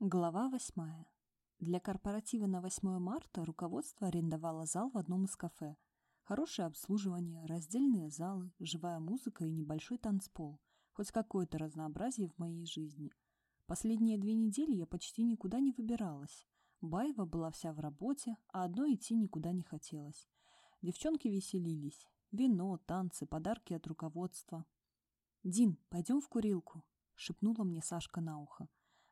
Глава восьмая. Для корпоратива на 8 марта руководство арендовало зал в одном из кафе. Хорошее обслуживание, раздельные залы, живая музыка и небольшой танцпол. Хоть какое-то разнообразие в моей жизни. Последние две недели я почти никуда не выбиралась. Баева была вся в работе, а одной идти никуда не хотелось. Девчонки веселились. Вино, танцы, подарки от руководства. «Дин, пойдем в курилку», — шепнула мне Сашка на ухо.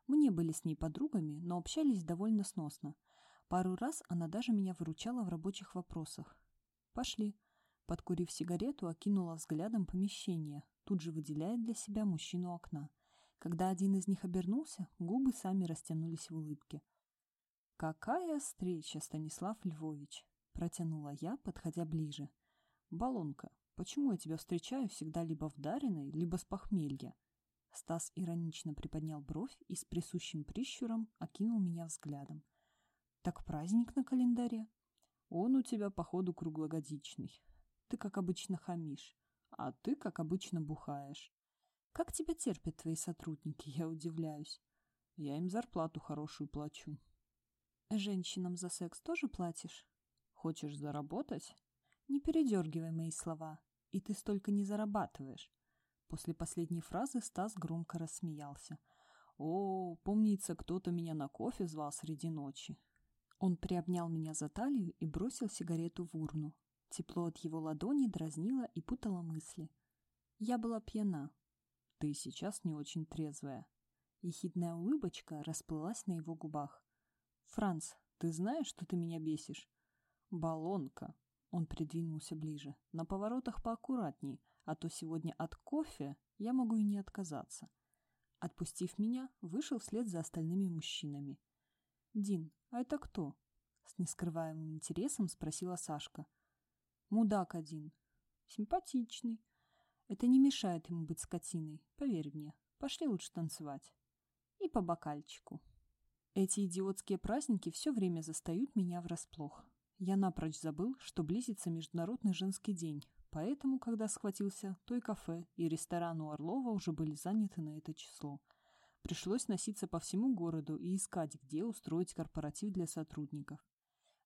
Мы не были с ней подругами, но общались довольно сносно. Пару раз она даже меня выручала в рабочих вопросах. «Пошли». Подкурив сигарету, окинула взглядом помещение, тут же выделяя для себя мужчину окна. Когда один из них обернулся, губы сами растянулись в улыбке. «Какая встреча, Станислав Львович!» — протянула я, подходя ближе. «Балонка, почему я тебя встречаю всегда либо в Дариной, либо с похмелья?» Стас иронично приподнял бровь и с присущим прищуром окинул меня взглядом. «Так праздник на календаре?» «Он у тебя, походу, круглогодичный. Ты, как обычно, хамишь, а ты, как обычно, бухаешь. Как тебя терпят твои сотрудники, я удивляюсь. Я им зарплату хорошую плачу». «Женщинам за секс тоже платишь?» «Хочешь заработать?» «Не передергивай мои слова. И ты столько не зарабатываешь. После последней фразы Стас громко рассмеялся. «О, помнится, кто-то меня на кофе звал среди ночи». Он приобнял меня за талию и бросил сигарету в урну. Тепло от его ладони дразнило и путало мысли. Я была пьяна. «Ты сейчас не очень трезвая». Ехидная улыбочка расплылась на его губах. «Франц, ты знаешь, что ты меня бесишь?» «Баллонка». Он придвинулся ближе. «На поворотах поаккуратней а то сегодня от кофе я могу и не отказаться. Отпустив меня, вышел вслед за остальными мужчинами. «Дин, а это кто?» С нескрываемым интересом спросила Сашка. «Мудак один. Симпатичный. Это не мешает ему быть скотиной, поверь мне. Пошли лучше танцевать. И по бокальчику». Эти идиотские праздники все время застают меня врасплох. Я напрочь забыл, что близится Международный женский день, Поэтому, когда схватился, то и кафе, и ресторан у Орлова уже были заняты на это число. Пришлось носиться по всему городу и искать, где устроить корпоратив для сотрудников.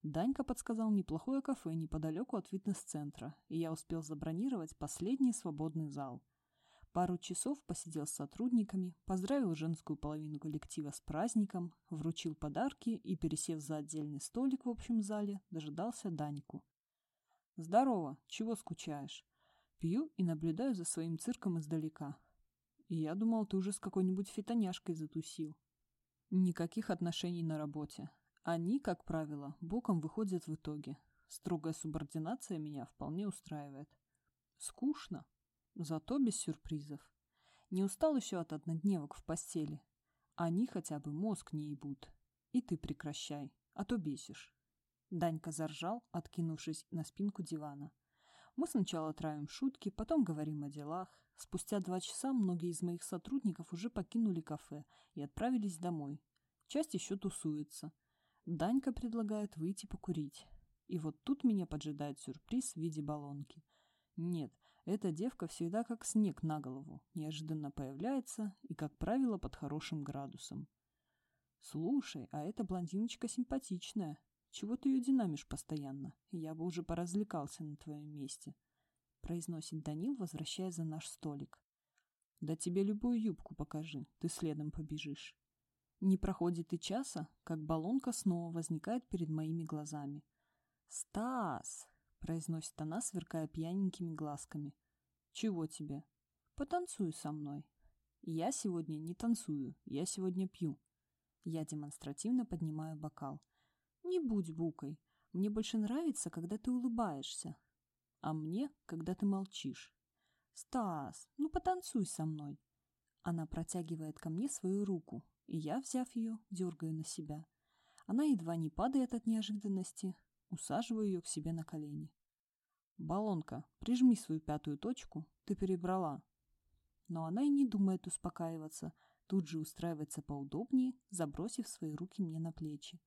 Данька подсказал неплохое кафе неподалеку от фитнес-центра, и я успел забронировать последний свободный зал. Пару часов посидел с сотрудниками, поздравил женскую половину коллектива с праздником, вручил подарки и, пересев за отдельный столик в общем зале, дожидался Даньку. «Здорово! Чего скучаешь?» Пью и наблюдаю за своим цирком издалека. И я думал, ты уже с какой-нибудь фитоняшкой затусил. Никаких отношений на работе. Они, как правило, боком выходят в итоге. Строгая субординация меня вполне устраивает. Скучно. Зато без сюрпризов. Не устал еще от однодневок в постели. Они хотя бы мозг не ебут. И ты прекращай, а то бесишь. Данька заржал, откинувшись на спинку дивана. Мы сначала травим шутки, потом говорим о делах. Спустя два часа многие из моих сотрудников уже покинули кафе и отправились домой. Часть еще тусуется. Данька предлагает выйти покурить. И вот тут меня поджидает сюрприз в виде баллонки. Нет, эта девка всегда как снег на голову, неожиданно появляется и, как правило, под хорошим градусом. «Слушай, а эта блондиночка симпатичная», чего ты ее динамишь постоянно? Я бы уже поразвлекался на твоем месте», — произносит Данил, возвращая за наш столик. «Да тебе любую юбку покажи, ты следом побежишь». Не проходит и часа, как баллонка снова возникает перед моими глазами. «Стас!» — произносит она, сверкая пьяненькими глазками. «Чего тебе?» «Потанцуй со мной». «Я сегодня не танцую, я сегодня пью». Я демонстративно поднимаю бокал. Не будь букой. Мне больше нравится, когда ты улыбаешься. А мне, когда ты молчишь. Стас, ну потанцуй со мной. Она протягивает ко мне свою руку, и я, взяв ее, дергаю на себя. Она едва не падает от неожиданности, усаживаю ее к себе на колени. «Баллонка, прижми свою пятую точку, ты перебрала». Но она и не думает успокаиваться, тут же устраивается поудобнее, забросив свои руки мне на плечи.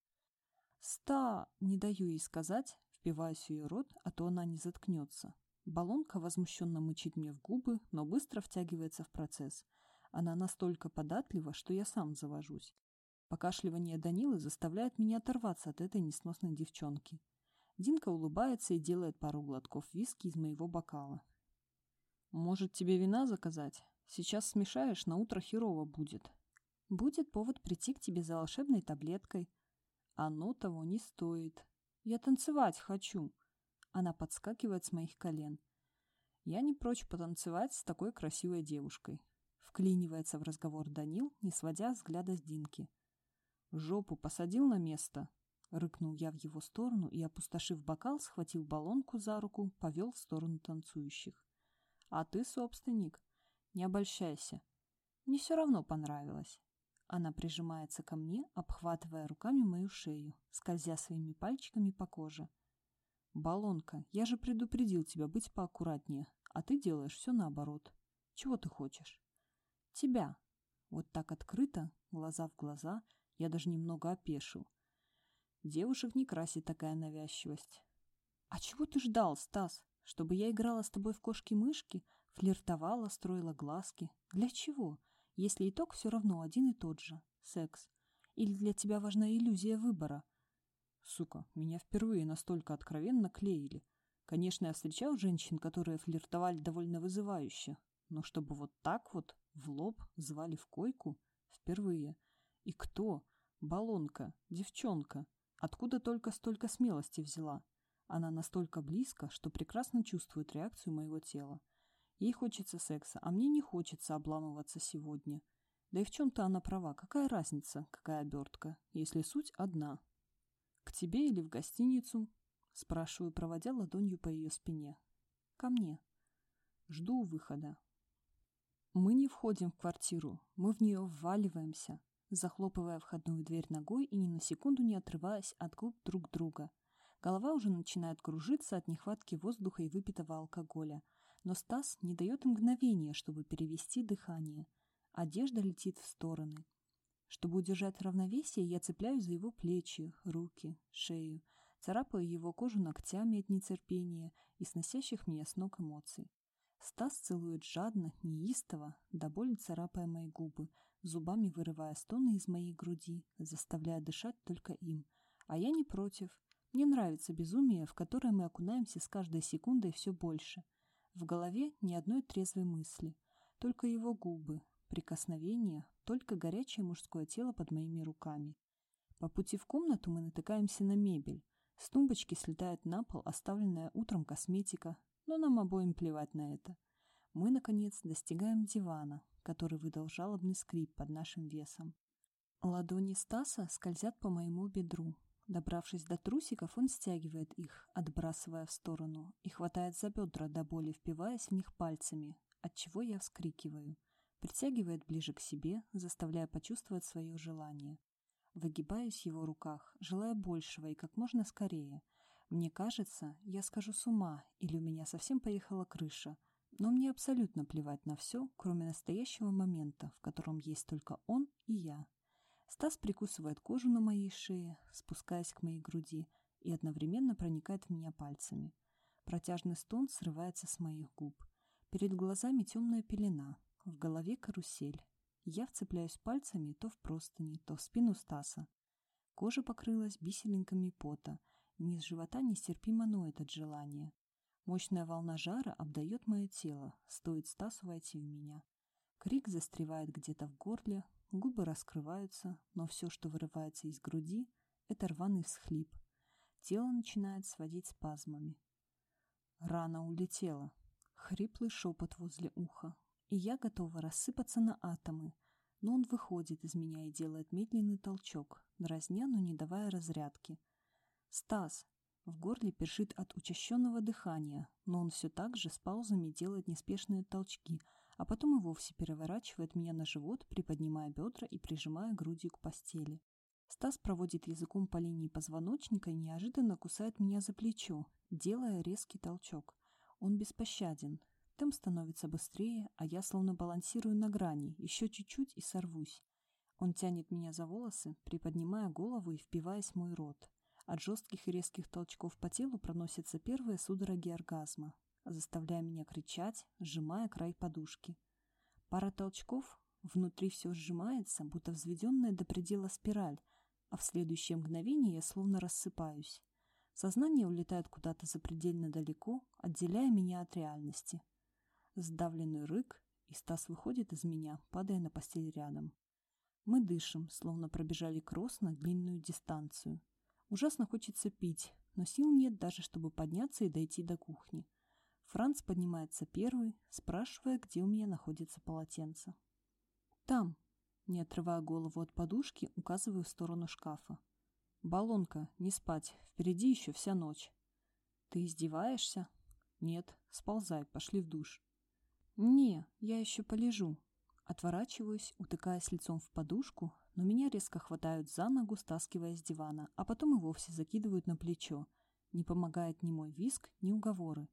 «Ста!» — не даю ей сказать, впиваюсь в ее рот, а то она не заткнется. Баллонка возмущенно мычит мне в губы, но быстро втягивается в процесс. Она настолько податлива, что я сам завожусь. Покашливание Данилы заставляет меня оторваться от этой несносной девчонки. Динка улыбается и делает пару глотков виски из моего бокала. «Может, тебе вина заказать? Сейчас смешаешь, на утро херово будет». «Будет повод прийти к тебе за волшебной таблеткой». «Оно того не стоит. Я танцевать хочу». Она подскакивает с моих колен. «Я не прочь потанцевать с такой красивой девушкой». Вклинивается в разговор Данил, не сводя взгляда с Динки. «Жопу посадил на место?» Рыкнул я в его сторону и, опустошив бокал, схватил баллонку за руку, повел в сторону танцующих. «А ты собственник. Не обольщайся. Мне все равно понравилось». Она прижимается ко мне, обхватывая руками мою шею, скользя своими пальчиками по коже. «Баллонка, я же предупредил тебя быть поаккуратнее, а ты делаешь все наоборот. Чего ты хочешь?» «Тебя». Вот так открыто, глаза в глаза, я даже немного опешил. Девушек не красит такая навязчивость. «А чего ты ждал, Стас? Чтобы я играла с тобой в кошки-мышки, флиртовала, строила глазки? Для чего, если итог все равно один и тот же — секс? Или для тебя важна иллюзия выбора?» Сука, меня впервые настолько откровенно клеили. Конечно, я встречал женщин, которые флиртовали довольно вызывающе, но чтобы вот так вот, в лоб, звали в койку — впервые. И кто? Балонка, девчонка. Откуда только столько смелости взяла? Она настолько близко, что прекрасно чувствует реакцию моего тела. Ей хочется секса, а мне не хочется обламываться сегодня. Да и в чем-то она права. Какая разница, какая обертка, если суть одна? «К тебе или в гостиницу?» Спрашиваю, проводя ладонью по ее спине. «Ко мне». Жду выхода. Мы не входим в квартиру, мы в нее вваливаемся захлопывая входную дверь ногой и ни на секунду не отрываясь от губ друг друга. Голова уже начинает кружиться от нехватки воздуха и выпитого алкоголя. Но Стас не дает мгновения, чтобы перевести дыхание. Одежда летит в стороны. Чтобы удержать равновесие, я цепляюсь за его плечи, руки, шею, царапаю его кожу ногтями от нетерпения и сносящих меня с ног эмоций. Стас целует жадно, неистово, до боли царапая мои губы, зубами вырывая стоны из моей груди, заставляя дышать только им. А я не против. Мне нравится безумие, в которое мы окунаемся с каждой секундой все больше. В голове ни одной трезвой мысли. Только его губы, прикосновения, только горячее мужское тело под моими руками. По пути в комнату мы натыкаемся на мебель. С тумбочки слетает на пол оставленная утром косметика, но нам обоим плевать на это. Мы, наконец, достигаем дивана, который выдал жалобный скрип под нашим весом. Ладони Стаса скользят по моему бедру. Добравшись до трусиков, он стягивает их, отбрасывая в сторону, и хватает за бедра до боли, впиваясь в них пальцами, от чего я вскрикиваю. Притягивает ближе к себе, заставляя почувствовать свое желание. Выгибаюсь в его руках, желая большего и как можно скорее. Мне кажется, я скажу с ума, или у меня совсем поехала крыша — но мне абсолютно плевать на все, кроме настоящего момента, в котором есть только он и я. Стас прикусывает кожу на моей шее, спускаясь к моей груди, и одновременно проникает в меня пальцами. Протяжный стон срывается с моих губ. Перед глазами темная пелена, в голове карусель. Я вцепляюсь пальцами то в простыни, то в спину Стаса. Кожа покрылась бисеринками пота, низ живота нестерпимо ноет от желания. Мощная волна жара обдает мое тело, стоит Стасу войти в меня. Крик застревает где-то в горле, губы раскрываются, но все, что вырывается из груди, это рваный всхлип. Тело начинает сводить спазмами. Рана улетела. Хриплый шепот возле уха. И я готова рассыпаться на атомы. Но он выходит из меня и делает медленный толчок, дразня, но не давая разрядки. «Стас, в горле першит от учащенного дыхания, но он все так же с паузами делает неспешные толчки, а потом и вовсе переворачивает меня на живот, приподнимая бедра и прижимая грудью к постели. Стас проводит языком по линии позвоночника и неожиданно кусает меня за плечо, делая резкий толчок. Он беспощаден. Темп становится быстрее, а я словно балансирую на грани, еще чуть-чуть и сорвусь. Он тянет меня за волосы, приподнимая голову и впиваясь в мой рот. От жестких и резких толчков по телу проносятся первые судороги оргазма, заставляя меня кричать, сжимая край подушки. Пара толчков, Внутри все сжимается, будто взведенная до предела спираль, а в следующее мгновение я словно рассыпаюсь. Сознание улетает куда-то запредельно далеко, отделяя меня от реальности. Сдавленный рык, и Стас выходит из меня, падая на постель рядом. Мы дышим, словно пробежали кросс на длинную дистанцию. Ужасно хочется пить, но сил нет даже, чтобы подняться и дойти до кухни. Франц поднимается первый, спрашивая, где у меня находится полотенце. «Там», не отрывая голову от подушки, указываю в сторону шкафа. «Баллонка, не спать, впереди еще вся ночь». «Ты издеваешься?» «Нет, сползай, пошли в душ». «Не, я еще полежу». Отворачиваюсь, утыкаясь лицом в подушку, но меня резко хватают за ногу, стаскивая с дивана, а потом и вовсе закидывают на плечо. Не помогает ни мой виск, ни уговоры.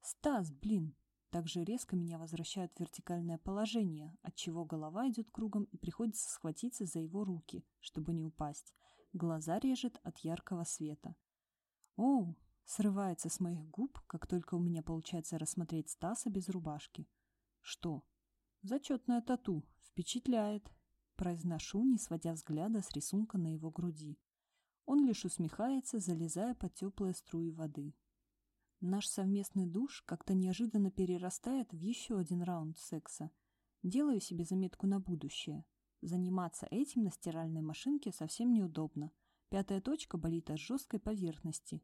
«Стас, блин!» Также резко меня возвращают в вертикальное положение, отчего голова идет кругом и приходится схватиться за его руки, чтобы не упасть. Глаза режет от яркого света. «Оу!» — срывается с моих губ, как только у меня получается рассмотреть Стаса без рубашки. «Что?» «Зачетная тату. Впечатляет!» Произношу, не сводя взгляда с рисунка на его груди. Он лишь усмехается, залезая под теплые струи воды. Наш совместный душ как-то неожиданно перерастает в еще один раунд секса. Делаю себе заметку на будущее. Заниматься этим на стиральной машинке совсем неудобно. Пятая точка болит от жесткой поверхности.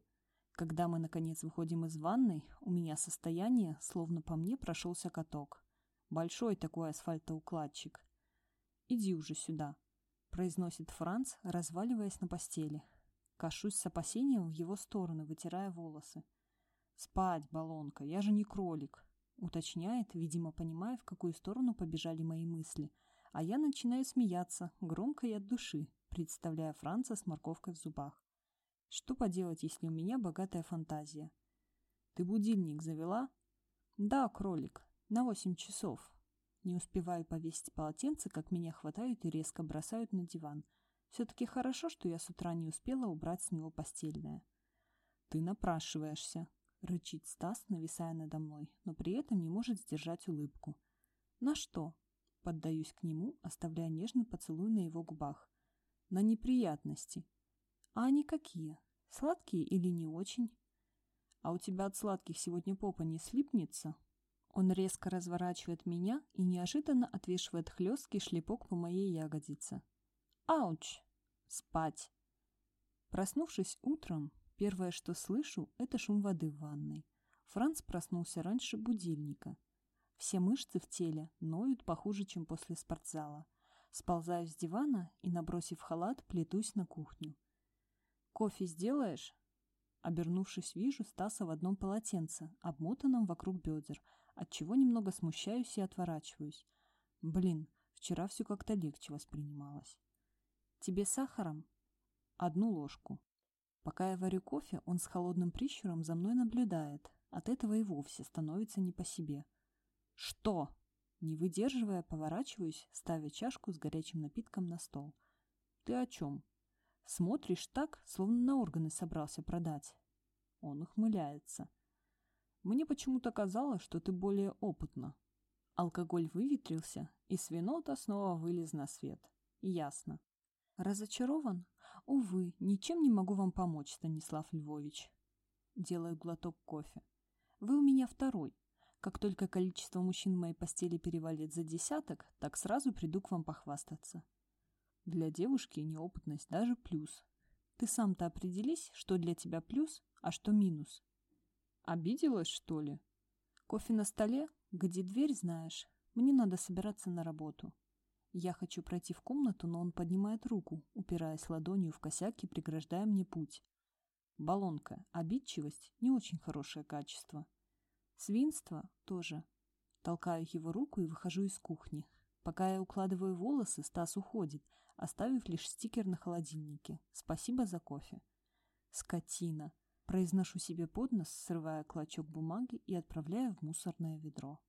Когда мы, наконец, выходим из ванной, у меня состояние, словно по мне прошелся каток. Большой такой асфальтоукладчик. «Иди уже сюда», — произносит Франц, разваливаясь на постели. Кашусь с опасением в его сторону, вытирая волосы. «Спать, баллонка, я же не кролик», — уточняет, видимо, понимая, в какую сторону побежали мои мысли, а я начинаю смеяться, громко и от души, представляя Франца с морковкой в зубах. Что поделать, если у меня богатая фантазия? Ты будильник завела? Да, кролик, на восемь часов. Не успеваю повесить полотенце, как меня хватают и резко бросают на диван. Все-таки хорошо, что я с утра не успела убрать с него постельное. Ты напрашиваешься, рычит Стас, нависая надо мной, но при этом не может сдержать улыбку. На что? Поддаюсь к нему, оставляя нежный поцелуй на его губах. На неприятности. А они какие? Сладкие или не очень? А у тебя от сладких сегодня попа не слипнется? Он резко разворачивает меня и неожиданно отвешивает хлесткий шлепок по моей ягодице. Ауч! Спать! Проснувшись утром, первое, что слышу, это шум воды в ванной. Франц проснулся раньше будильника. Все мышцы в теле ноют похуже, чем после спортзала. Сползаю с дивана и, набросив халат, плетусь на кухню. «Кофе сделаешь?» Обернувшись, вижу Стаса в одном полотенце, обмотанном вокруг бедер, отчего немного смущаюсь и отворачиваюсь. Блин, вчера все как-то легче воспринималось. «Тебе сахаром?» «Одну ложку». Пока я варю кофе, он с холодным прищуром за мной наблюдает. От этого и вовсе становится не по себе. «Что?» Не выдерживая, поворачиваюсь, ставя чашку с горячим напитком на стол. «Ты о чем?» «Смотришь так, словно на органы собрался продать». Он ухмыляется. «Мне почему-то казалось, что ты более опытна». Алкоголь выветрился, и свинота снова вылез на свет. Ясно. Разочарован? Увы, ничем не могу вам помочь, Станислав Львович. Делаю глоток кофе. Вы у меня второй. Как только количество мужчин в моей постели перевалит за десяток, так сразу приду к вам похвастаться. Для девушки неопытность даже плюс. Ты сам-то определись, что для тебя плюс, а что минус. Обиделась, что ли? Кофе на столе? Где дверь знаешь? Мне надо собираться на работу. Я хочу пройти в комнату, но он поднимает руку, упираясь ладонью в косяк и преграждая мне путь. Балонка, обидчивость – не очень хорошее качество. Свинство тоже. Толкаю его руку и выхожу из кухни. Пока я укладываю волосы, Стас уходит, оставив лишь стикер на холодильнике. Спасибо за кофе. Скотина. Произношу себе под нос, срывая клочок бумаги и отправляю в мусорное ведро.